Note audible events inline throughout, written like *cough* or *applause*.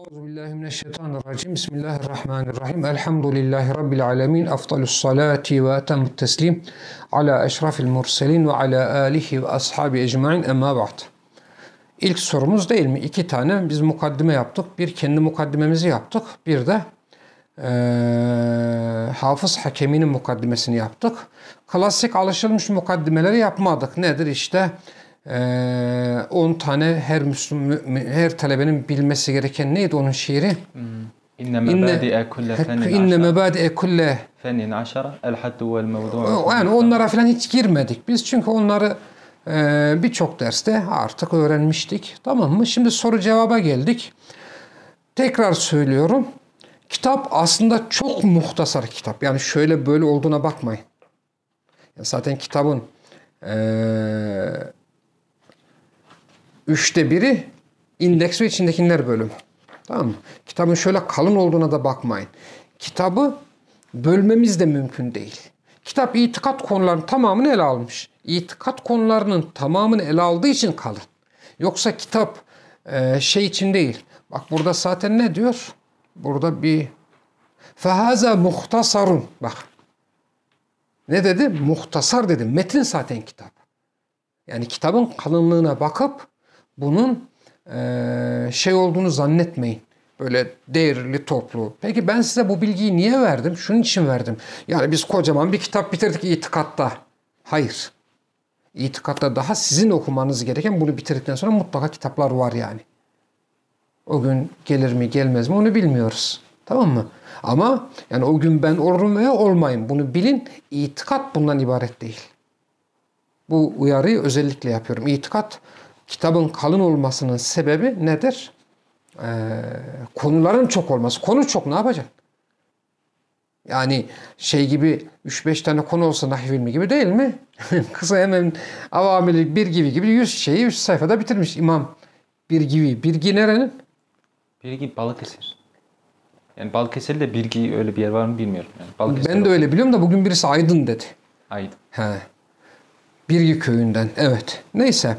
Euzubillahimineşşeytanirracim. Bismillahirrahmanirrahim. Elhamdülillahi Rabbil alemin. Afdalus salati ve etemut teslim ala eşrafil murselin ve ala alihi ve ashabi ecmain emma ba'd. İlk sorumuz değil mi? İki tane biz mukaddime yaptık. Bir kendi mukaddimemizi yaptık. Bir de eee Hafız Hakemi'nin mukaddimesini yaptık. Klasik alışılmış mukaddimeleri yapmadık. Nedir işte? Ee, 10 tane her Müslüman, her talebenin bilmesi gereken neydi onun şiiri? Hmm. İnne mebadi'e kulle fenin aşara. İnne. El haddu vel mevdu'u. Yani onlara falan hiç girmedik biz. Çünkü onları e, birçok derste artık öğrenmiştik. Tamam mı? Şimdi soru cevaba geldik. Tekrar söylüyorum. Kitap aslında çok muhtasar kitap. Yani şöyle böyle olduğuna bakmayın. Zaten kitabın eee üçte biri indeks ve içindekiler bölümü. Tamam mı? Kitabın şöyle kalın olduğuna da bakmayın. Kitabı bölmemiz de mümkün değil. Kitap itikat konularının tamamını ele almış. İtikat konularının tamamını ele aldığı için kalın. Yoksa kitap e, şey için değil. Bak burada zaten ne diyor? Burada bir fehaza muhtasarun. Bak. Ne dedi? Muhtasar dedi. Metin zaten kitap. Yani kitabın kalınlığına bakıp bunun şey olduğunu zannetmeyin. Böyle değerli toplu. Peki ben size bu bilgiyi niye verdim? Şunun için verdim. Yani biz kocaman bir kitap bitirdik itikatta. Hayır. İtikatta daha sizin okumanız gereken bunu bitirdikten sonra mutlaka kitaplar var yani. O gün gelir mi gelmez mi onu bilmiyoruz. Tamam mı? Ama yani o gün ben olurum veya olmayayım. Bunu bilin. İtikat bundan ibaret değil. Bu uyarıyı özellikle yapıyorum. İtikat kitabın kalın olmasının sebebi nedir? Ee, konuların çok olması. Konu çok ne yapacaksın? Yani şey gibi 3-5 tane konu olsa nahiv ilmi gibi değil mi? *laughs* Kısa hemen avamilik bir gibi gibi 100 şeyi 100 sayfada bitirmiş imam. Bir gibi. Birgi nerenin? Bilgi Balıkesir. Yani Balıkesir'de bilgi öyle bir yer var mı bilmiyorum. Yani Balıkesir Ben de öyle biliyorum da bugün birisi Aydın dedi. Aydın. He. Birgi köyünden. Evet. Neyse.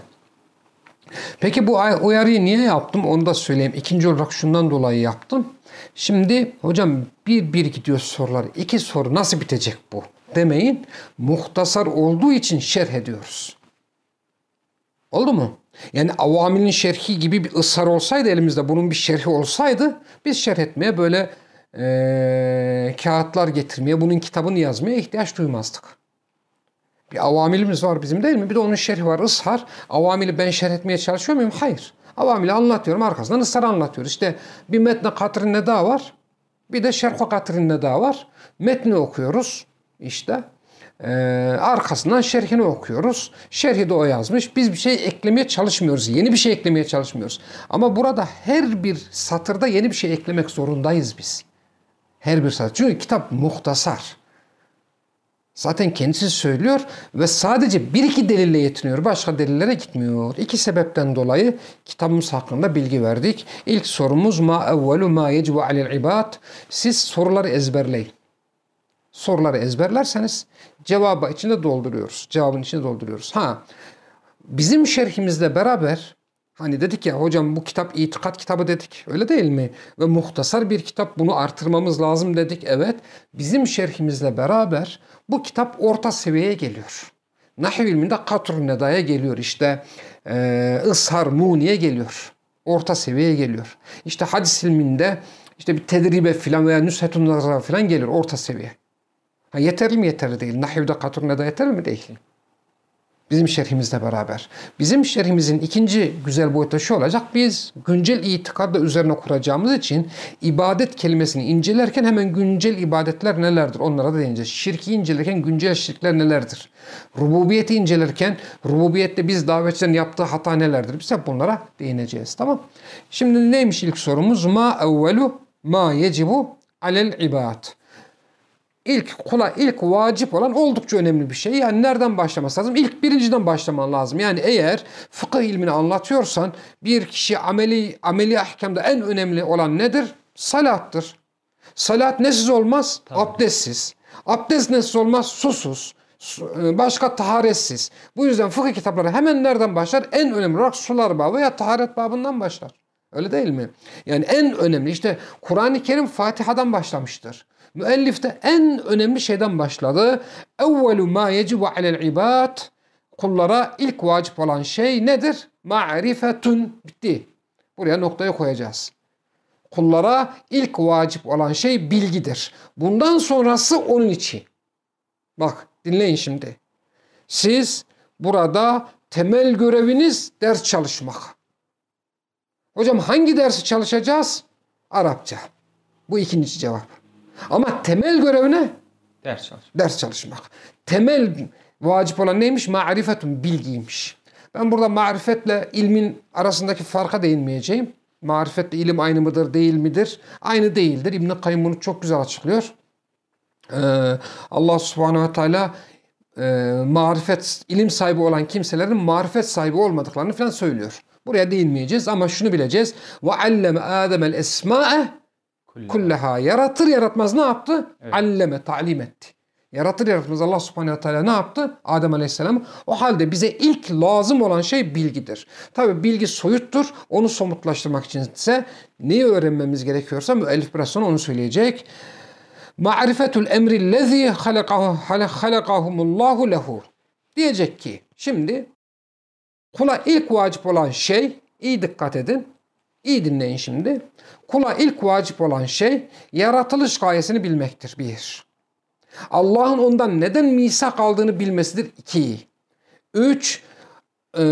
Peki bu uyarıyı niye yaptım onu da söyleyeyim. İkinci olarak şundan dolayı yaptım. Şimdi hocam bir bir gidiyor sorular. İki soru nasıl bitecek bu? Demeyin. Muhtasar olduğu için şerh ediyoruz. Oldu mu? Yani avamilin şerhi gibi bir ısrar olsaydı elimizde bunun bir şerhi olsaydı biz şerh etmeye böyle eee, kağıtlar getirmeye bunun kitabını yazmaya ihtiyaç duymazdık. Bir avamilimiz var bizim değil mi? Bir de onun şerhi var ıshar. Avamili ben şerh etmeye çalışıyor muyum? Hayır. Avamili anlatıyorum arkasından ısrar anlatıyoruz. İşte bir metne katrin neda var. Bir de şerh katrin neda var. Metni okuyoruz. İşte ee, arkasından şerhini okuyoruz. Şerhi de o yazmış. Biz bir şey eklemeye çalışmıyoruz. Yeni bir şey eklemeye çalışmıyoruz. Ama burada her bir satırda yeni bir şey eklemek zorundayız biz. Her bir satır. Çünkü kitap muhtasar. Zaten kendisi söylüyor ve sadece bir iki delille yetiniyor. Başka delillere gitmiyor. İki sebepten dolayı kitabımız hakkında bilgi verdik. İlk sorumuz ma evvelu ma yecibu alel ibad. Siz soruları ezberleyin. Soruları ezberlerseniz cevabı içinde dolduruyoruz. Cevabın içinde dolduruyoruz. Ha bizim şerhimizle beraber hani dedik ya hocam bu kitap itikat kitabı dedik. Öyle değil mi? Ve muhtasar bir kitap bunu artırmamız lazım dedik. Evet. Bizim şerhimizle beraber bu kitap orta seviyeye geliyor. Nahiv ilminde katr nedaya geliyor. İşte e, ıshar muniye geliyor. Orta seviyeye geliyor. İşte hadis ilminde işte bir tedribe filan veya nüshetun nazara filan geliyor orta seviye. Ha, yeterli mi yeterli değil. Nahivde katr neda yeterli mi değil. Bizim şerhimizle beraber. Bizim şerhimizin ikinci güzel boyutu şu olacak. Biz güncel itikadı üzerine kuracağımız için ibadet kelimesini incelerken hemen güncel ibadetler nelerdir onlara da değineceğiz. Şirki incelerken güncel şirkler nelerdir? Rububiyeti incelerken rububiyette biz davetçilerin yaptığı hata nelerdir? Biz hep bunlara değineceğiz. Tamam. Şimdi neymiş ilk sorumuz? Ma evvelu ma yecibu alel ibad. İlk kula ilk vacip olan oldukça önemli bir şey. Yani nereden başlaması lazım? İlk birinciden başlaman lazım. Yani eğer fıkıh ilmini anlatıyorsan bir kişi ameli ameli ahkamda en önemli olan nedir? Salattır. Salat nesiz olmaz? Abdestsiz. Abdest nesiz olmaz? Susuz. Su- e, Başka taharetsiz. Bu yüzden fıkıh kitapları hemen nereden başlar? En önemli olarak sular babı veya taharet babından başlar. Öyle değil mi? Yani en önemli işte Kur'an-ı Kerim Fatiha'dan başlamıştır. Müellif de en önemli şeyden başladı. Evvelu ma yecibu alel ibad. Kullara ilk vacip olan şey nedir? Ma'rifetun. Bitti. Buraya noktayı koyacağız. Kullara ilk vacip olan şey bilgidir. Bundan sonrası onun için. Bak dinleyin şimdi. Siz burada temel göreviniz ders çalışmak. Hocam hangi dersi çalışacağız? Arapça. Bu ikinci cevap. Ama temel görevi ne? Ders çalış. Ders çalışmak. Temel vacip olan neymiş? Marifetun, bilgiymiş. Ben burada marifetle ilmin arasındaki farka değinmeyeceğim. Marifetle ilim aynı mıdır, değil midir? Aynı değildir. İbn-i Kayyum bunu çok güzel açıklıyor. Ee, Allah subhanehu ve teala e, marifet, ilim sahibi olan kimselerin marifet sahibi olmadıklarını falan söylüyor. Buraya değinmeyeceğiz ama şunu bileceğiz. Alleme Adem'el esma'e kulleha. Yaratır yaratmaz ne yaptı? Evet. Alleme, talim etti. Yaratır yaratmaz Allah subhanehu ve teala ne yaptı? Adem aleyhisselam. O halde bize ilk lazım olan şey bilgidir. Tabi bilgi soyuttur. Onu somutlaştırmak için ise neyi öğrenmemiz gerekiyorsa müellif biraz sonra onu söyleyecek. Ma'rifetul emri lezi halakahumullahu lehu. Diyecek ki şimdi kula ilk vacip olan şey iyi dikkat edin. İyi dinleyin şimdi. Kula ilk vacip olan şey yaratılış gayesini bilmektir. Bir. Allah'ın ondan neden misak aldığını bilmesidir. İki. Üç. E,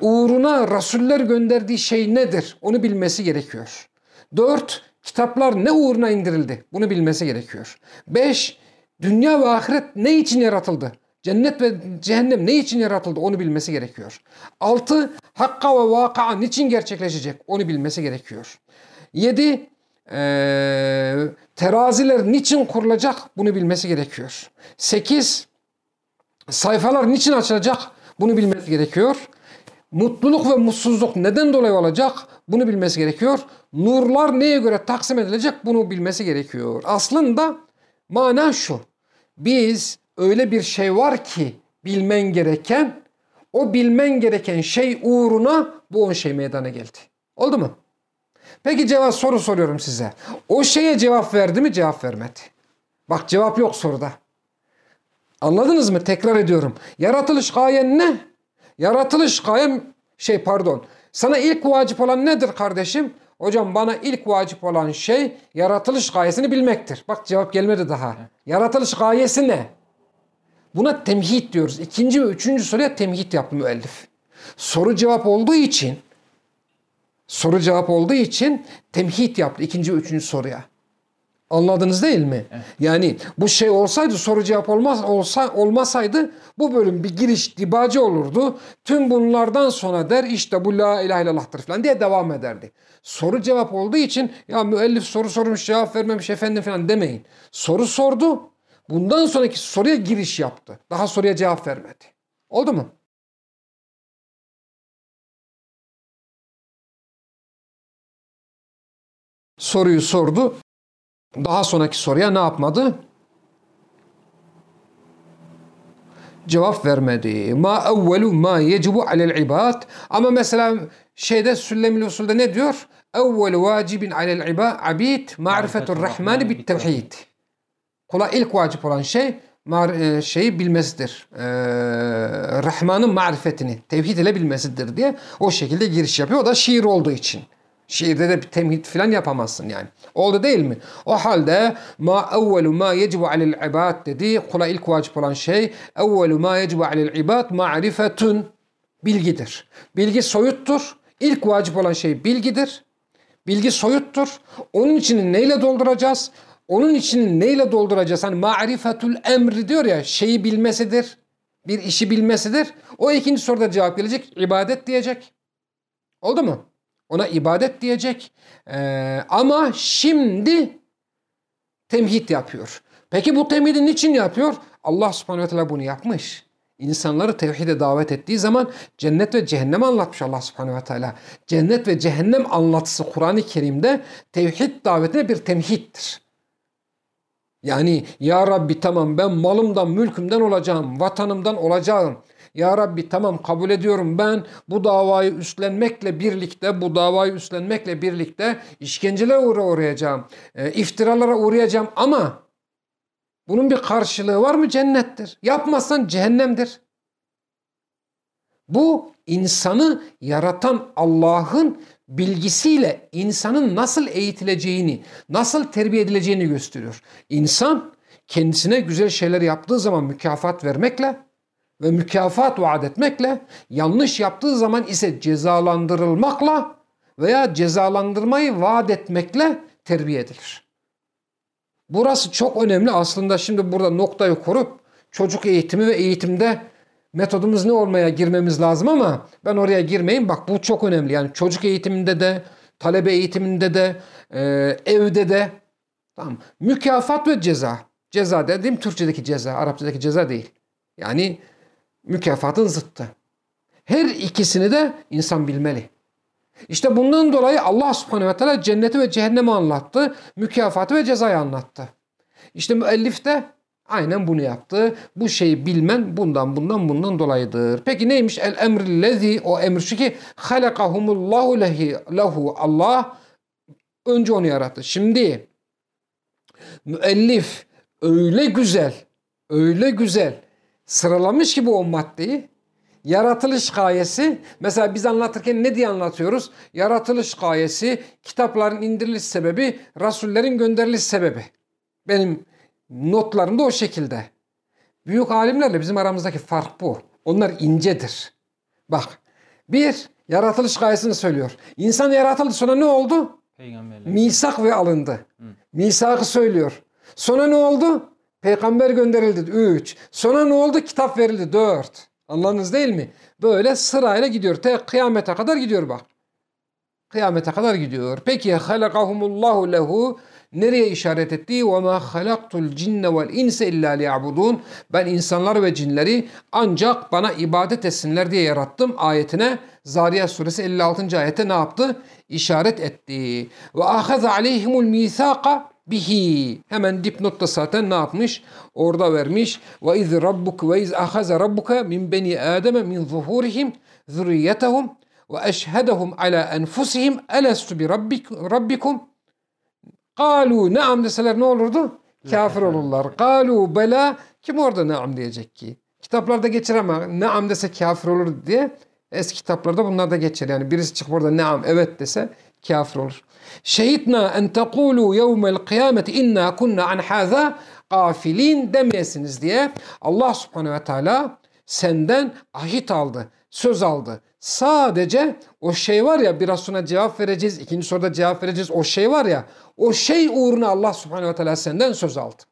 uğruna rasuller gönderdiği şey nedir? Onu bilmesi gerekiyor. Dört. Kitaplar ne uğruna indirildi? Bunu bilmesi gerekiyor. Beş. Dünya ve ahiret ne için yaratıldı? Cennet ve cehennem ne için yaratıldı onu bilmesi gerekiyor. Altı, hakka ve vaka niçin gerçekleşecek onu bilmesi gerekiyor. Yedi, ee, teraziler niçin kurulacak bunu bilmesi gerekiyor. Sekiz, sayfalar niçin açılacak bunu bilmesi gerekiyor. Mutluluk ve mutsuzluk neden dolayı olacak bunu bilmesi gerekiyor. Nurlar neye göre taksim edilecek bunu bilmesi gerekiyor. Aslında mana şu. Biz öyle bir şey var ki bilmen gereken o bilmen gereken şey uğruna bu on şey meydana geldi. Oldu mu? Peki cevap soru soruyorum size. O şeye cevap verdi mi? Cevap vermedi. Bak cevap yok soruda. Anladınız mı? Tekrar ediyorum. Yaratılış gayen ne? Yaratılış gayem şey pardon. Sana ilk vacip olan nedir kardeşim? Hocam bana ilk vacip olan şey yaratılış gayesini bilmektir. Bak cevap gelmedi daha. Yaratılış gayesi ne? Buna temhit diyoruz. İkinci ve üçüncü soruya temhit yaptı müellif. Soru cevap olduğu için soru cevap olduğu için temhit yaptı ikinci üçüncü soruya. Anladınız değil mi? Evet. Yani bu şey olsaydı soru cevap olmaz olsa olmasaydı bu bölüm bir giriş dibacı olurdu. Tüm bunlardan sonra der işte bu la ilahe illallah'tır falan diye devam ederdi. Soru cevap olduğu için ya müellif soru sormuş cevap vermemiş efendim falan demeyin. Soru sordu. Bundan sonraki soruya giriş yaptı. Daha soruya cevap vermedi. Oldu mu? Soruyu sordu. Daha sonraki soruya ne yapmadı? Cevap vermedi. Ma evvelu ma yecibu alel ibad. Ama mesela şeyde Süllemil Usul'de ne diyor? Evvelu vacibin alel ibad abid ma'rifetur rahmani bit tevhid. Kula ilk vacip olan şey mar- şeyi bilmesidir. Ee, Rahman'ın marifetini tevhid ile bilmesidir diye o şekilde giriş yapıyor. O da şiir olduğu için. Şiirde de bir temhid falan yapamazsın yani. Oldu değil mi? O halde ma evvelu ma yecibu alel ibad dedi. Kula ilk vacip olan şey evvelu ma yecibu alel ibad ma'rifetun bilgidir. Bilgi soyuttur. İlk vacip olan şey bilgidir. Bilgi soyuttur. Onun içini neyle dolduracağız? Onun içini neyle dolduracağız? Hani ma'rifetul emri diyor ya şeyi bilmesidir. Bir işi bilmesidir. O ikinci soruda cevap gelecek. ibadet diyecek. Oldu mu? Ona ibadet diyecek. Ee, ama şimdi temhid yapıyor. Peki bu temhidi niçin yapıyor? Allah subhanehu ve teala bunu yapmış. İnsanları tevhide davet ettiği zaman cennet ve cehennem anlatmış Allah subhanehu ve teala. Cennet ve cehennem anlatısı Kur'an-ı Kerim'de tevhid davetine bir temhittir. Yani ya Rabbi tamam ben malımdan mülkümden olacağım, vatanımdan olacağım. Ya Rabbi tamam kabul ediyorum ben bu davayı üstlenmekle birlikte bu davayı üstlenmekle birlikte işkencelere uğra uğrayacağım. E, iftiralara uğrayacağım ama bunun bir karşılığı var mı? Cennettir. Yapmazsan cehennemdir. Bu insanı yaratan Allah'ın bilgisiyle insanın nasıl eğitileceğini, nasıl terbiye edileceğini gösteriyor. İnsan kendisine güzel şeyler yaptığı zaman mükafat vermekle ve mükafat vaat etmekle, yanlış yaptığı zaman ise cezalandırılmakla veya cezalandırmayı vaat etmekle terbiye edilir. Burası çok önemli. Aslında şimdi burada noktayı kurup çocuk eğitimi ve eğitimde metodumuz ne olmaya girmemiz lazım ama ben oraya girmeyeyim. Bak bu çok önemli. Yani çocuk eğitiminde de, talebe eğitiminde de, e, evde de tamam. Mükafat ve ceza. Ceza dediğim Türkçedeki ceza, Arapçadaki ceza değil. Yani mükafatın zıttı. Her ikisini de insan bilmeli. İşte bundan dolayı Allah subhanehu ve teala cenneti ve cehennemi anlattı. Mükafatı ve cezayı anlattı. İşte müellif de aynen bunu yaptı. Bu şeyi bilmen bundan bundan bundan dolayıdır. Peki neymiş? El emrillezi o emir şu ki halakahumullahu lehi lehu Allah önce onu yarattı. Şimdi müellif öyle güzel öyle güzel sıralamış ki bu on maddeyi Yaratılış gayesi mesela biz anlatırken ne diye anlatıyoruz? Yaratılış gayesi kitapların indiriliş sebebi, rasullerin gönderiliş sebebi. Benim notlarımda o şekilde. Büyük alimlerle bizim aramızdaki fark bu. Onlar incedir. Bak bir yaratılış gayesini söylüyor. İnsan yaratıldı sonra ne oldu? Misak ve alındı. Misakı söylüyor. Sonra ne oldu? Peygamber gönderildi. Üç. Sonra ne oldu? Kitap verildi. Dört. Anladınız değil mi? Böyle sırayla gidiyor. Te kıyamete kadar gidiyor bak. Kıyamete kadar gidiyor. Peki halakahumullahu lehu nereye işaret etti? Ve ma halaktul cinne vel inse illa liya'budun. Ben insanlar ve cinleri ancak bana ibadet etsinler diye yarattım ayetine. Zariyat suresi 56. ayete ne yaptı? İşaret etti. Ve ahaza aleyhimul misaka bihi. Hemen dipnotta zaten ne yapmış? Orada vermiş. Ve iz rabbuk ve iz ahaza rabbuka min beni ademe min zuhurihim zürriyetehum ve eşhedehum ala enfusihim elestu bi rabbik, rabbikum Kalu naam deseler ne olurdu? *laughs* Kafir olurlar. Kalu bela kim orada naam diyecek ki? Kitaplarda geçer ama naam dese kafir olur diye eski kitaplarda bunlar da geçer. Yani birisi çıkıp orada naam evet dese kafir olur. Şehitna en tekulu yevmel kıyameti inna kunna an haza gafilin demeyesiniz diye Allah subhanehu ve teala senden ahit aldı, söz aldı. Sadece o şey var ya biraz sonra cevap vereceğiz, ikinci soruda cevap vereceğiz. O şey var ya o şey uğruna Allah subhanehu ve teala senden söz aldı.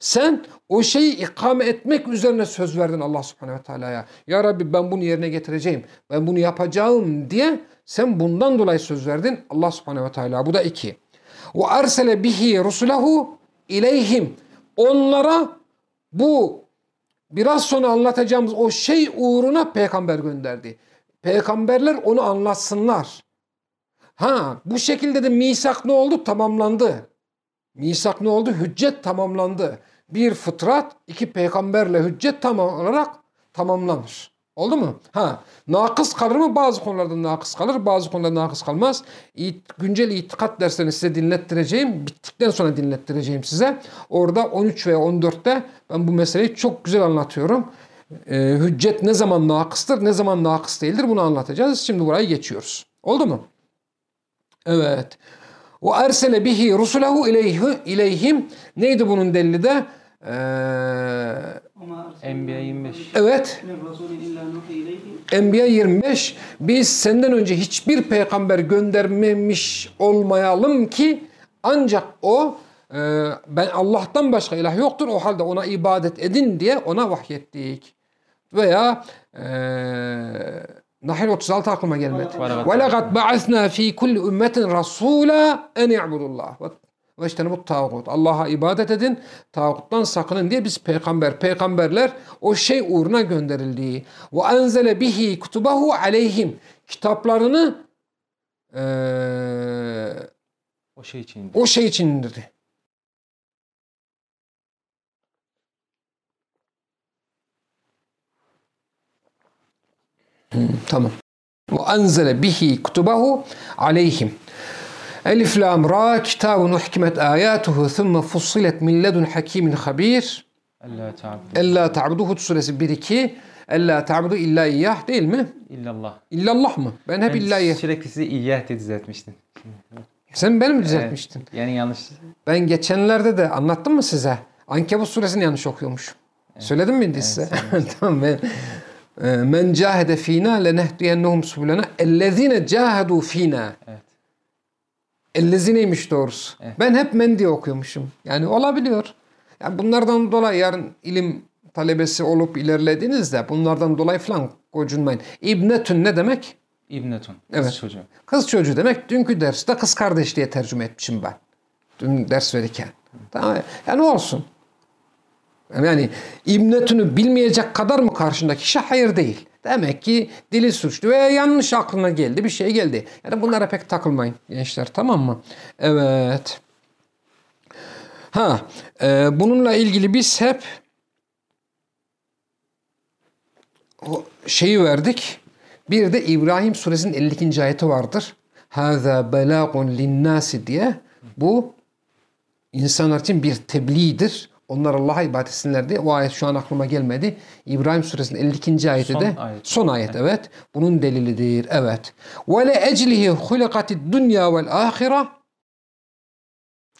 Sen o şeyi ikame etmek üzerine söz verdin Allah subhanehu ve teala'ya. Ya Rabbi ben bunu yerine getireceğim. Ben bunu yapacağım diye sen bundan dolayı söz verdin Allah subhanehu ve teala. Bu da iki. Ve arsele bihi rusulahu ileyhim. Onlara bu biraz sonra anlatacağımız o şey uğruna peygamber gönderdi. Peygamberler onu anlatsınlar. Ha bu şekilde de misak ne oldu? Tamamlandı. Misak ne oldu? Hüccet tamamlandı. Bir fıtrat, iki peygamberle hüccet tam olarak tamamlanır. Oldu mu? Ha, nakıs kalır mı? Bazı konularda nakıs kalır, bazı konularda nakıs kalmaz. İt, güncel itikat derslerini size dinlettireceğim. Bittikten sonra dinlettireceğim size. Orada 13 veya 14'te ben bu meseleyi çok güzel anlatıyorum. Ee, hüccet ne zaman nakıstır, ne zaman nakıs değildir bunu anlatacağız. Şimdi burayı geçiyoruz. Oldu mu? Evet. Ve ersele bihi rusulehu ileyhi, ileyhim. Neydi bunun delili de? Ee, Enbiya 25. evet. Enbiya 25. Biz senden önce hiçbir peygamber göndermemiş olmayalım ki ancak o e, ben Allah'tan başka ilah yoktur. O halde ona ibadet edin diye ona vahyettik. Veya eee Nahl 36 aklıma gelmedi. Ve lekad ba'athna fi kulli ümmetin rasula en i'budullah ve işte bu tağut. Allah'a ibadet edin, tağuttan sakının diye biz peygamber, peygamberler o şey uğruna gönderildi. Ve enzele bihi kutubahu aleyhim. Kitaplarını ee, o şey için o şey için indirdi. Tamam. Ve enzele bihi kutubahu aleyhim. Elif lam ra kitabun uhkimet ayatuhu thumma fussilet min ledun hakimin habir. Ella ta'budu Hud suresi 1-2. Ella ta'budu illa iyyah değil mi? illallah. İllallah mı? Ben hep Ben illa iyyah. sürekli sizi iyyah diye düzeltmiştin. Sen beni mi düzeltmiştin? Yani yanlış. Ben geçenlerde de anlattım mı size? Ankebut suresini yanlış okuyormuş. Söyledim mi size? *laughs* tamam ben. Ee, Men cahede fina lenehdiyennehum subulana ellezine cahedu fina. Evet. Ellezineymiş doğrusu. Ben hep men diye okuyormuşum. Yani olabiliyor. Yani bunlardan dolayı yarın ilim talebesi olup ilerlediğinizde bunlardan dolayı falan gocunmayın. İbnetün ne demek? İbnetun. Kız Evet. çocuğu. Kız çocuğu demek. Dünkü derste kız kardeş diye tercüme etmişim ben. Dün ders verirken. Tamam. Yani olsun. Yani ibnetünü bilmeyecek kadar mı karşındaki kişi? Hayır değil. Demek ki dili suçlu veya yanlış aklına geldi. Bir şey geldi. Yani bunlara pek takılmayın gençler. Tamam mı? Evet. Ha, e, bununla ilgili biz hep o şeyi verdik. Bir de İbrahim suresinin 52. ayeti vardır. Hâzâ belâgun linnâsi diye. Bu insanlar için bir tebliğdir. Onlar Allah'a ibadet etsinler diye. O ayet şu an aklıma gelmedi. İbrahim suresinin 52. ayeti Son de ayet. son ayet evet. Bunun delilidir. Evet. Ve le eclihi hulakatid dünya vel ahire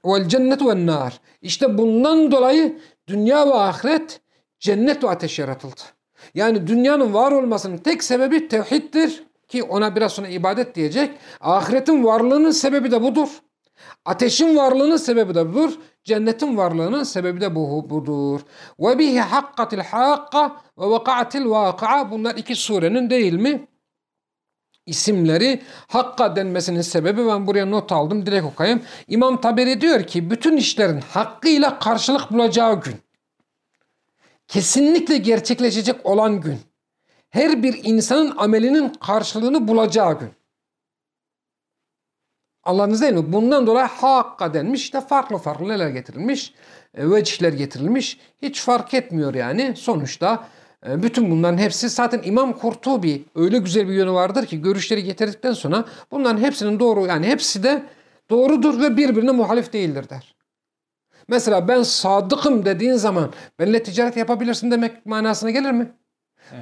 vel cennet ve nar. İşte bundan dolayı dünya ve ahiret cennet ve ateş yaratıldı. Yani dünyanın var olmasının tek sebebi tevhiddir ki ona biraz sonra ibadet diyecek. Ahiretin varlığının sebebi de budur. Ateşin varlığının sebebi de budur. Cennetin varlığının sebebi de bu, budur. Ve bihi hakkatil hakka ve vakaatil vakaa. Bunlar iki surenin değil mi? isimleri Hakka denmesinin sebebi ben buraya not aldım direkt okuyayım. İmam Taberi diyor ki bütün işlerin hakkıyla karşılık bulacağı gün. Kesinlikle gerçekleşecek olan gün. Her bir insanın amelinin karşılığını bulacağı gün. Anladınız değil mi? Bundan dolayı hakka denmiş. İşte farklı farklı neler getirilmiş. E, vecihler getirilmiş. Hiç fark etmiyor yani. Sonuçta e, bütün bunların hepsi zaten İmam Kurtubi öyle güzel bir yönü vardır ki görüşleri getirdikten sonra bunların hepsinin doğru yani hepsi de doğrudur ve birbirine muhalif değildir der. Mesela ben sadıkım dediğin zaman benimle ticaret yapabilirsin demek manasına gelir mi?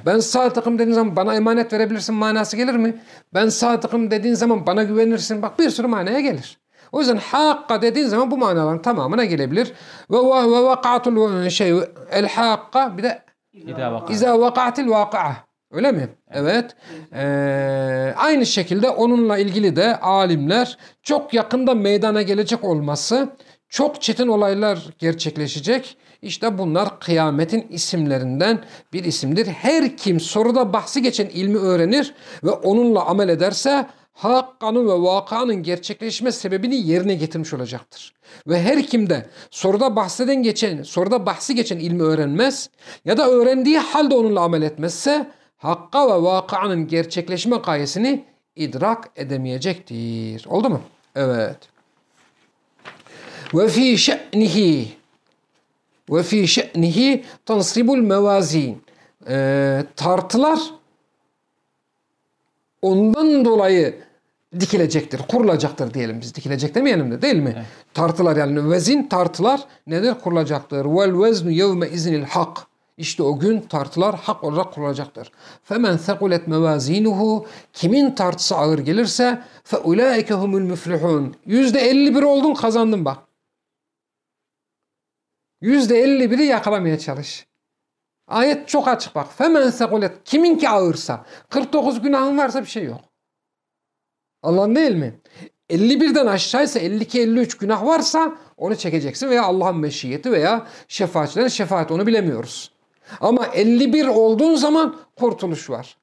Ben sadıkım dediğin zaman bana emanet verebilirsin manası gelir mi? Ben sadıkım dediğin zaman bana güvenirsin. Bak bir sürü manaya gelir. O yüzden hakka dediğin zaman bu manaların tamamına gelebilir. Ve ve vakatul şey el hakka bir de İza vaka. İza vakaatil vakaa. Öyle mi? Evet. Ee, aynı şekilde onunla ilgili de alimler çok yakında meydana gelecek olması, çok çetin olaylar gerçekleşecek. İşte bunlar kıyametin isimlerinden bir isimdir. Her kim soruda bahsi geçen ilmi öğrenir ve onunla amel ederse hakkanın ve vakanın gerçekleşme sebebini yerine getirmiş olacaktır. Ve her kim de soruda bahseden geçen, soruda bahsi geçen ilmi öğrenmez ya da öğrendiği halde onunla amel etmezse hakka ve vakanın gerçekleşme gayesini idrak edemeyecektir. Oldu mu? Evet. Ve fi şe'nihi ve fi şe'nihi tansibul mevazin. Ee, tartılar ondan dolayı dikilecektir, kurulacaktır diyelim biz. Dikilecek demeyelim de değil mi? Tartılar yani vezin tartılar nedir? Kurulacaktır. Vel veznu yevme iznil hak. İşte o gün tartılar hak olarak kurulacaktır. Femen thekulet mevazinuhu kimin tartısı ağır gelirse fe ulaike humul müflihun. Yüzde 51 oldun kazandın bak. Yüzde 51'i yakalamaya çalış. Ayet çok açık bak. Femen thekulet kimin ki ağırsa 49 günahın varsa bir şey yok. Allah'ın değil mi? 51'den aşağıysa 52-53 günah varsa onu çekeceksin veya Allah'ın meşiyeti veya şefaatçilerin şefaat onu bilemiyoruz. Ama 51 olduğun zaman kurtuluş var.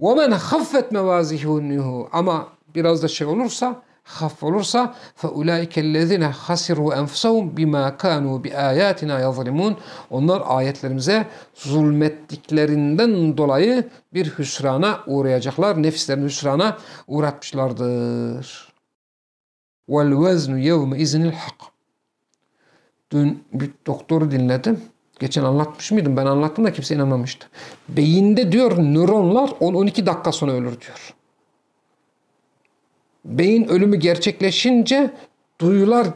وَمَنْ خَفَّتْ مَوَازِهُنُّهُ Ama biraz da şey olursa, haf olursa فَاُولَٰئِكَ الَّذِينَ خَسِرُوا أَنْفُسَهُمْ بِمَا كَانُوا بِآيَاتِنَا يَظْلِمُونَ Onlar ayetlerimize zulmettiklerinden dolayı bir hüsrana uğrayacaklar. Nefislerini hüsrana uğratmışlardır. وَالْوَزْنُ يَوْمَ اِذْنِ الْحَقِّ Dün bir doktoru dinledim. Geçen anlatmış mıydım? Ben anlattım da kimse inanmamıştı. Beyinde diyor nöronlar 10-12 dakika sonra ölür diyor. Beyin ölümü gerçekleşince duyular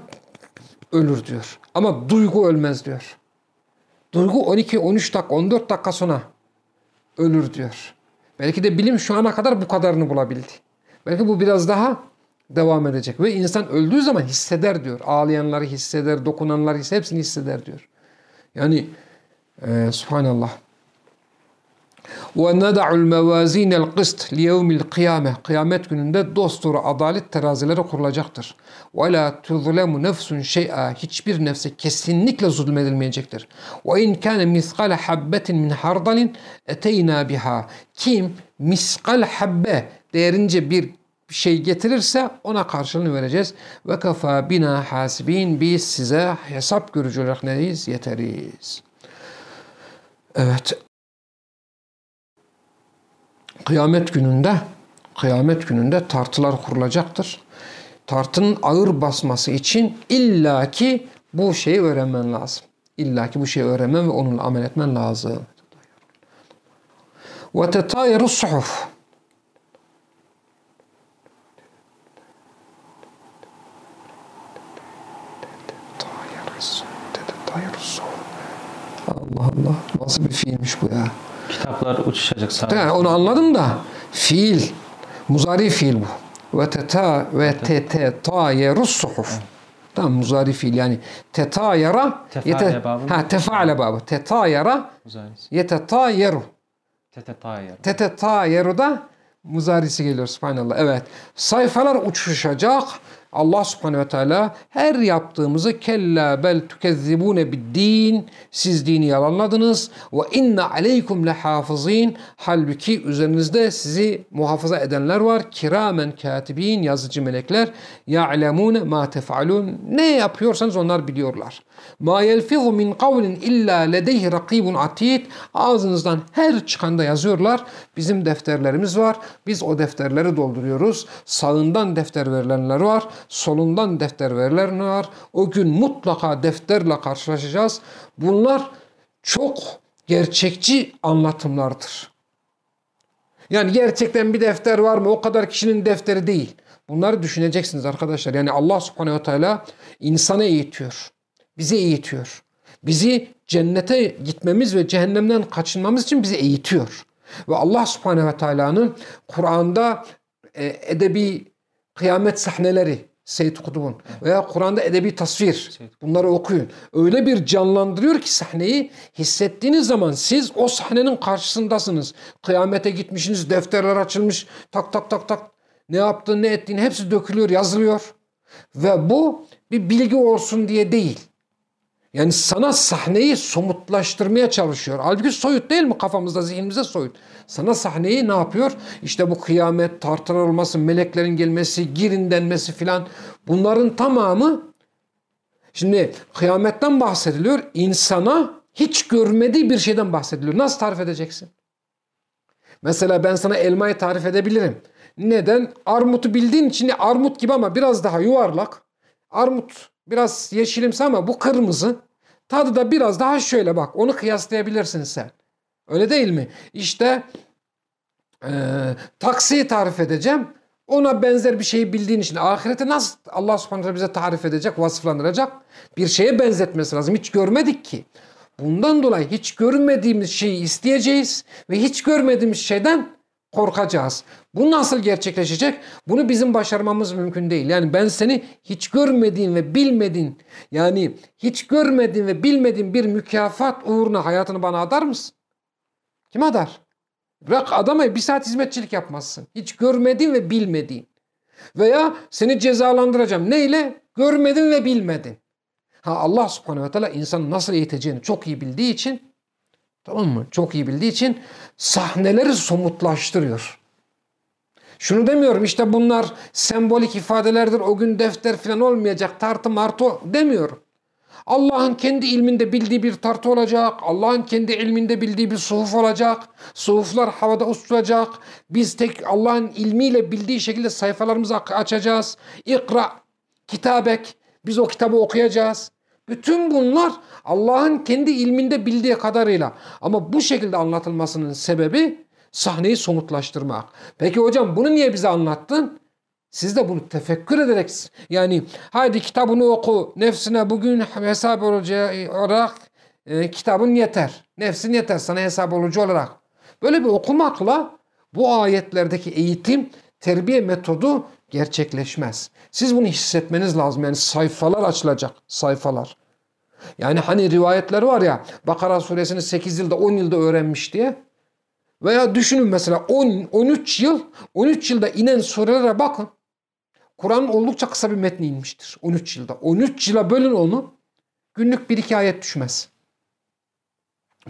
ölür diyor. Ama duygu ölmez diyor. Duygu 12, 13 dakika, 14 dakika sonra ölür diyor. Belki de bilim şu ana kadar bu kadarını bulabildi. Belki bu biraz daha devam edecek. Ve insan öldüğü zaman hisseder diyor. Ağlayanları hisseder, dokunanları hisseder, hepsini hisseder diyor. Yani e, subhanallah. وَنَدَعُ الْمَوَازِينَ الْقِسْطِ لِيَوْمِ الْقِيَامَةِ Kıyamet gününde dosdoğru adalet terazileri kurulacaktır. وَلَا تُظْلَمُ نَفْسٌ شَيْئًا Hiçbir nefse kesinlikle zulmedilmeyecektir. وَاِنْ كَانَ مِثْقَالَ حَبَّةٍ مِنْ حَرْضَلٍ اَتَيْنَا بِهَا Kim miskal habbe değerince bir şey getirirse ona karşılığını vereceğiz. Ve kafa bina hasibin biz size hesap görücü olarak neyiz? Yeteriz. Evet. Kıyamet gününde kıyamet gününde tartılar kurulacaktır. Tartının ağır basması için illaki bu şeyi öğrenmen lazım. İllaki bu şeyi öğrenmen ve onunla amel etmen lazım. Ve tetayiru suhuf. Allah Allah. Nasıl bir fiilmiş bu ya? Kitaplar uçuşacak sağa. Tamam, onu anladım da fiil, muzari fiil bu. Ve teta ve tete tayerus suhuf. Tamam muzari fiil yani tetayara babı. ha tefaale babı. Tetayara yetetayeru. Tete tayar. Tetetayeru da muzarisi geliyor subhanallah. Evet. Sayfalar uçuşacak. Allah subhanehu ve teala her yaptığımızı kella bel tükezzibune biddin siz dini yalanladınız. Ve inne aleykum lehafızin halbuki üzerinizde sizi muhafaza edenler var. Kiramen katibin yazıcı melekler. Ya'lemune ma tef'alun. Ne yapıyorsanız onlar biliyorlar. Ma yelfizu min kavlin illa ledeyhi rakibun atid. Ağzınızdan her çıkanda yazıyorlar. Bizim defterlerimiz var. Biz o defterleri dolduruyoruz. Sağından defter verilenler var solundan defter verilen var. O gün mutlaka defterle karşılaşacağız. Bunlar çok gerçekçi anlatımlardır. Yani gerçekten bir defter var mı? O kadar kişinin defteri değil. Bunları düşüneceksiniz arkadaşlar. Yani Allah subhanehu ve teala insanı eğitiyor. Bizi eğitiyor. Bizi cennete gitmemiz ve cehennemden kaçınmamız için bizi eğitiyor. Ve Allah subhanehu ve teala'nın Kur'an'da e, edebi kıyamet sahneleri, Seyyid Kutub'un veya Kur'an'da edebi tasvir bunları okuyun. Öyle bir canlandırıyor ki sahneyi hissettiğiniz zaman siz o sahnenin karşısındasınız. Kıyamete gitmişsiniz, defterler açılmış, tak tak tak tak ne yaptın ne ettiğin hepsi dökülüyor, yazılıyor. Ve bu bir bilgi olsun diye değil. Yani sana sahneyi somutlaştırmaya çalışıyor. Halbuki soyut değil mi kafamızda, zihnimizde soyut. Sana sahneyi ne yapıyor? İşte bu kıyamet, tartılar olması, meleklerin gelmesi, girin denmesi filan. Bunların tamamı şimdi kıyametten bahsediliyor. İnsana hiç görmediği bir şeyden bahsediliyor. Nasıl tarif edeceksin? Mesela ben sana elmayı tarif edebilirim. Neden? Armutu bildiğin için armut gibi ama biraz daha yuvarlak. Armut biraz yeşilimsi ama bu kırmızı. Tadı da biraz daha şöyle bak. Onu kıyaslayabilirsin sen. Öyle değil mi? İşte e, taksiyi tarif edeceğim. Ona benzer bir şeyi bildiğin için ahirete nasıl Allah subhanahu bize tarif edecek, vasıflandıracak? Bir şeye benzetmesi lazım. Hiç görmedik ki. Bundan dolayı hiç görmediğimiz şeyi isteyeceğiz ve hiç görmediğimiz şeyden korkacağız. Bu nasıl gerçekleşecek? Bunu bizim başarmamız mümkün değil. Yani ben seni hiç görmediğin ve bilmediğin yani hiç görmediğin ve bilmediğin bir mükafat uğruna hayatını bana adar mısın? Kim adar? Bırak adama bir saat hizmetçilik yapmazsın. Hiç görmediğin ve bilmediğin. Veya seni cezalandıracağım. Neyle? Görmedin ve bilmedin. Ha Allah subhanehu ve teala insanı nasıl eğiteceğini çok iyi bildiği için tamam mı? Çok iyi bildiği için sahneleri somutlaştırıyor. Şunu demiyorum işte bunlar sembolik ifadelerdir. O gün defter falan olmayacak. Tartı martı demiyorum. Allah'ın kendi ilminde bildiği bir tartı olacak. Allah'ın kendi ilminde bildiği bir suhuf olacak. Suhuflar havada uçulacak. Biz tek Allah'ın ilmiyle bildiği şekilde sayfalarımızı açacağız. İkra, kitabek. Biz o kitabı okuyacağız. Bütün bunlar Allah'ın kendi ilminde bildiği kadarıyla. Ama bu şekilde anlatılmasının sebebi sahneyi somutlaştırmak. Peki hocam bunu niye bize anlattın? Siz de bunu tefekkür ederek yani haydi kitabını oku nefsine bugün hesap olarak e, kitabın yeter. Nefsin yeter sana hesap olucu olarak. Böyle bir okumakla bu ayetlerdeki eğitim terbiye metodu gerçekleşmez. Siz bunu hissetmeniz lazım. Yani sayfalar açılacak. Sayfalar. Yani hani rivayetler var ya Bakara suresini 8 yılda 10 yılda öğrenmiş diye. Veya düşünün mesela 10 13 yıl 13 yılda inen surelere bakın. Kur'an oldukça kısa bir metni inmiştir. 13 yılda. 13 yıla bölün onu. Günlük bir iki ayet düşmez.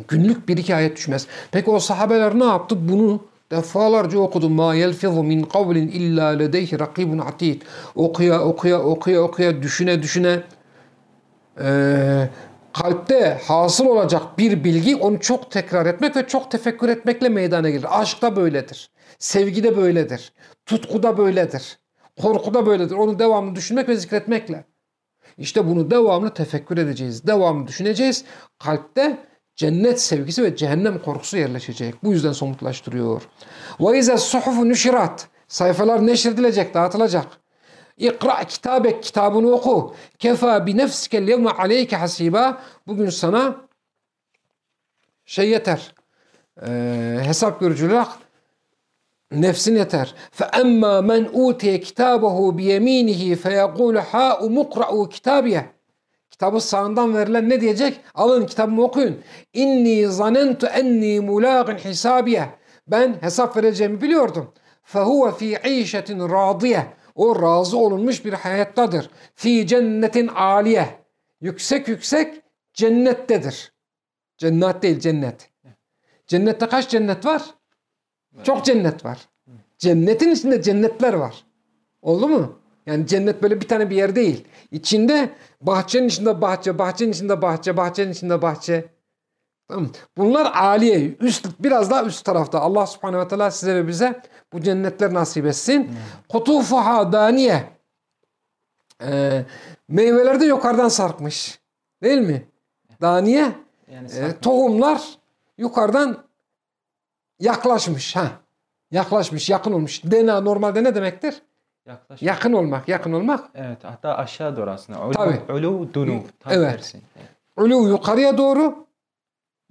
Günlük bir iki ayet düşmez. Peki o sahabeler ne yaptı? Bunu defalarca okudu. Ma yelfizu min kavlin illa ledeyhi rakibun atid. Okuya okuya okuya okuya düşüne düşüne e, kalpte hasıl olacak bir bilgi onu çok tekrar etmek ve çok tefekkür etmekle meydana gelir. Aşk da böyledir. Sevgi de böyledir. Tutku da böyledir. Korku da böyledir. Onu devamlı düşünmek ve zikretmekle. İşte bunu devamlı tefekkür edeceğiz. Devamlı düşüneceğiz. Kalpte cennet sevgisi ve cehennem korkusu yerleşecek. Bu yüzden somutlaştırıyor. Ve ize suhufu nüşirat. Sayfalar neşredilecek, dağıtılacak. İkra kitabek kitabını oku. Kefa bi nefsike yevme aleyke hasiba. Bugün sana şey yeter. Ee, hesap görücü olarak nefsin yeter. Utiye kitabehu bi yeminihi fe yekulu ha mukra'u kitabiye. Kitabı sağından verilen ne diyecek? Alın kitabımı okuyun. İnni zanentu enni mulagin hisabiye. Ben hesap vereceğimi biliyordum. Fehuve fi işetin radiye. O razı olunmuş bir hayattadır. Fi cennetin aliye. Yüksek yüksek cennettedir. Cennet değil cennet. Cennette kaç cennet var? Çok cennet var. Cennetin içinde cennetler var. Oldu mu? Yani cennet böyle bir tane bir yer değil. İçinde bahçenin içinde bahçe, bahçenin içinde bahçe, bahçenin içinde bahçe. Tamam. Bunlar aliye, üst, biraz daha üst tarafta. Allah subhanehu ve teala size ve bize bu cennetler nasip etsin. Kutufuha daniye. Ee, meyveler de yukarıdan sarkmış. Değil mi? Daniye. Yani E, tohumlar yukarıdan yaklaşmış. ha Yaklaşmış, yakın olmuş. Dena normalde ne demektir? Yaklaş. Yakın olmak, yakın olmak. Evet hatta aşağı doğru aslında. Ulu, Tabii. Ulu dunu. Tam Evet. tersi. Ulu yukarıya doğru,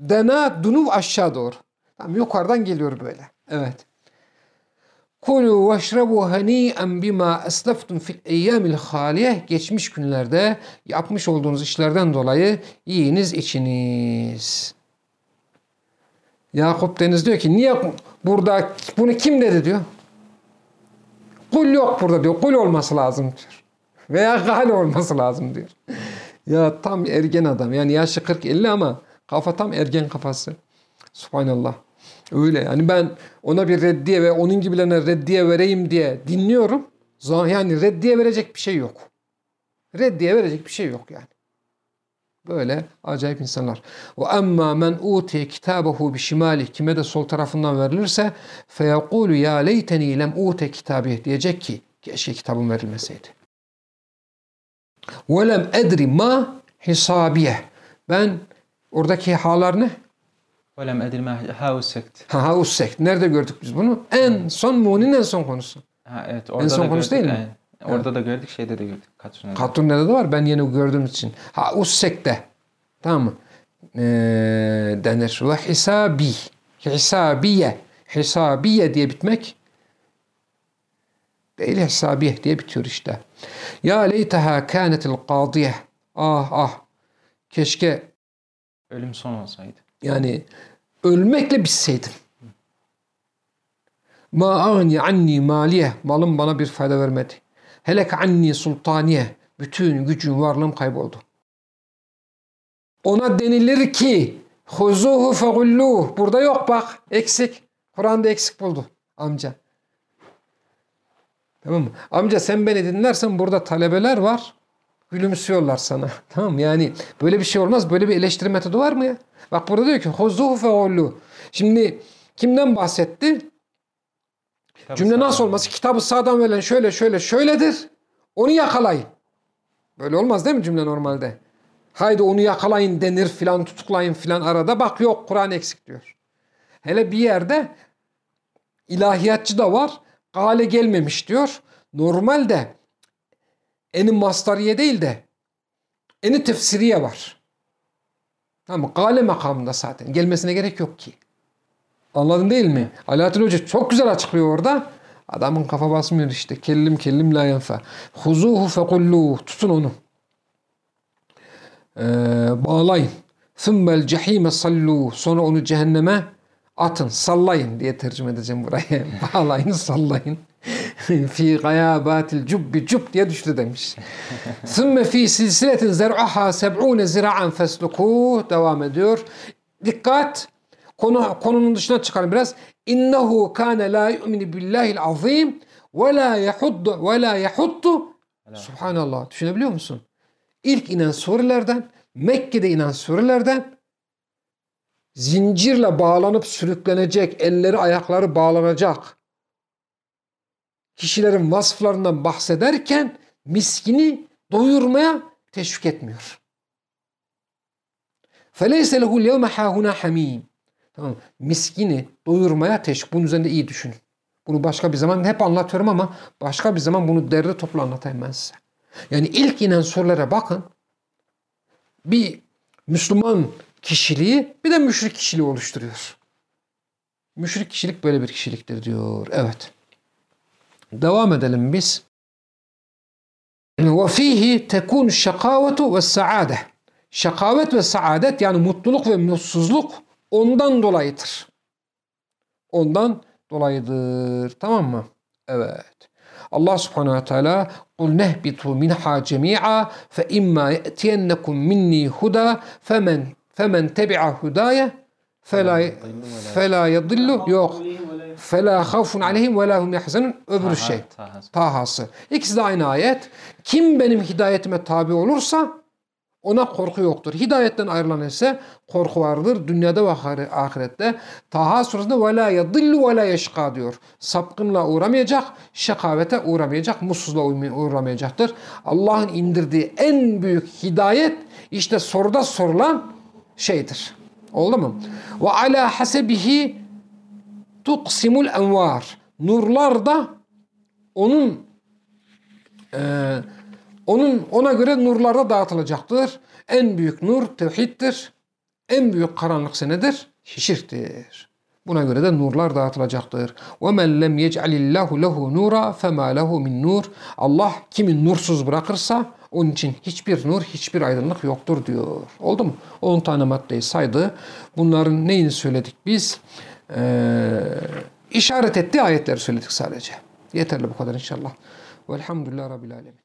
dena dunuv aşağı doğru. Tamam, yukarıdan geliyor böyle. Evet. Kulu veşrebu hani'en bima esleftum fil eyyamil haliye. Geçmiş günlerde yapmış olduğunuz işlerden dolayı yiyiniz içiniz. Yakup Deniz diyor ki niye burada bunu kim dedi diyor. Kul yok burada diyor. Kul olması lazım diyor. *laughs* Veya gal olması lazım diyor. *laughs* Ya tam ergen adam. Yani yaşı 40-50 ama kafa tam ergen kafası. Subhanallah. Öyle yani ben ona bir reddiye ve onun gibilerine reddiye vereyim diye dinliyorum. Yani reddiye verecek bir şey yok. Reddiye verecek bir şey yok yani. Böyle acayip insanlar. Ve emma men utiye kitabehu bi şimali kime de sol tarafından verilirse feyekulu ya leyteni lem ute kitabı diyecek ki keşke kitabım verilmeseydi. Ve lem edri ma hisabiye. Ben oradaki halar ne? Velem edil ma ha sekt. Ha ha ussek. Nerede gördük biz bunu? En son Mu'nin en son konusu. Ha evet orada son da konusu gördük. değil mi? Evet. Orada da gördük, şeyde de gördük. Katruna'da. Katunne'de de var. Ben yeni gördüğüm için. Ha ussekte. Tamam mı? Ee, denir. Ve hisabi. Hisabiye. Hisabiye diye bitmek değil hisabiye diye bitiyor işte. Ya leyteha kânetil kâdiye. Ah ah. Keşke Ölüm son olsaydı. yani ölmekle bitseydim. Ma ağni anni maliye. Malım bana bir fayda vermedi. Helek anni sultaniye. Bütün gücüm, varlığım kayboldu. Ona denilir ki huzuhu fegulluh. Burada yok bak. Eksik. Kur'an'da eksik buldu amca. Tamam mı? Amca sen beni dinlersen burada talebeler var. Gülümsüyorlar sana. *laughs* Tamam mı? Yani böyle bir şey olmaz. Böyle bir eleştiri metodu var mı ya? Bak burada diyor ki huzuhu fegulluh. Şimdi kimden bahsetti? Kitabı Cümle nasıl olması? Kitabı sağdan verilen şöyle şöyle şöyledir. Onu yakalayın. Böyle olmaz değil mi cümle normalde? Haydi onu yakalayın denir filan tutuklayın filan arada. Bak yok Kur'an eksik diyor. Hele bir yerde ilahiyatçı da var. Gale gelmemiş diyor. Normalde eni mastariye değil de eni tefsiriye var. Tamam Gale makamında zaten. Gelmesine gerek yok ki. Anladın değil mi? Alaaddin Hoca çok güzel açıklıyor orada. Adamın kafa basmıyor işte. Kellim kellim la yenfa. Huzuhu fekulluhu. Tutun onu. Ee, bağlayın. Thummel cehime sallu. Sonra onu cehenneme atın. Sallayın diye tercüme edeceğim buraya. *laughs* bağlayın sallayın. *laughs* fi gayabatil cubbi cub diye düştü demiş. *laughs* Thumme fi silsiletin zer'aha seb'une zira'an feslukuh. Devam ediyor. Dikkat. Konu, konunun dışına çıkalım biraz. İnnehu kâne la yu'minu billahil azim ve la yahuddu ve la yahuddu Subhanallah. Düşünebiliyor musun? İlk inen surelerden, Mekke'de inen surelerden zincirle bağlanıp sürüklenecek, elleri ayakları bağlanacak kişilerin vasıflarından bahsederken miskini doyurmaya teşvik etmiyor. فَلَيْسَ لَهُ الْيَوْمَ حَاهُنَا حَم۪يمٍ Tamam? Miskini doyurmaya teşvik. Bunun üzerinde iyi düşünün. Bunu başka bir zaman hep anlatıyorum ama başka bir zaman bunu derdi toplu anlatayım ben size. Yani ilk inen sorulara bakın. Bir Müslüman kişiliği bir de müşrik kişiliği oluşturuyor. Müşrik kişilik böyle bir kişiliktir diyor. Evet. Devam edelim biz. Ve fihi tekun şakavetu ve saade. Şakavet ve saadet yani mutluluk ve mutsuzluk ondan dolayıdır. Ondan dolayıdır. Tamam mı? Evet. Allah subhanehu ve teala قُلْ نَهْبِتُوا مِنْحَا جَمِيعًا فَإِمَّا يَأْتِيَنَّكُمْ مِنِّي هُدًى فَمَنْ فَمَنْ تَبِعَ هُدَايَ فَلَا فَلَا يَضِلُّ Yok. فَلَا خَوْفٌ عَلَيْهِمْ وَلَا هُمْ يَحْزَنُونَ Öbürü şey. Tahası. Tahası. İkisi de aynı ayet. Kim benim hidayetime tabi olursa ona korku yoktur. Hidayetten ayrılan ise korku vardır. Dünyada ve ahirette. Taha suresinde yadillu ve la yeşka diyor. Sapkınla uğramayacak, şakavete uğramayacak, mutsuzla uğramaya- Allah'ın indirdiği en büyük hidayet işte soruda sorulan şeydir. Oldu mu? Ve ala hasebihi tuksimul envar. Nurlar da onun e, onun ona göre nurlarda dağıtılacaktır. En büyük nur tevhiddir. En büyük karanlık nedir? Şirktir. Buna göre de nurlar dağıtılacaktır. وَمَنْ لَمْ يَجْعَلِ اللّٰهُ لَهُ نُورًا فَمَا لَهُ مِنْ nur. Allah kimi nursuz bırakırsa onun için hiçbir nur, hiçbir aydınlık yoktur diyor. Oldu mu? 10 tane maddeyi saydı. Bunların neyini söyledik biz? Ee, işaret ettiği ayetleri söyledik sadece. Yeterli bu kadar inşallah. Velhamdülillah Rabbil Alemin.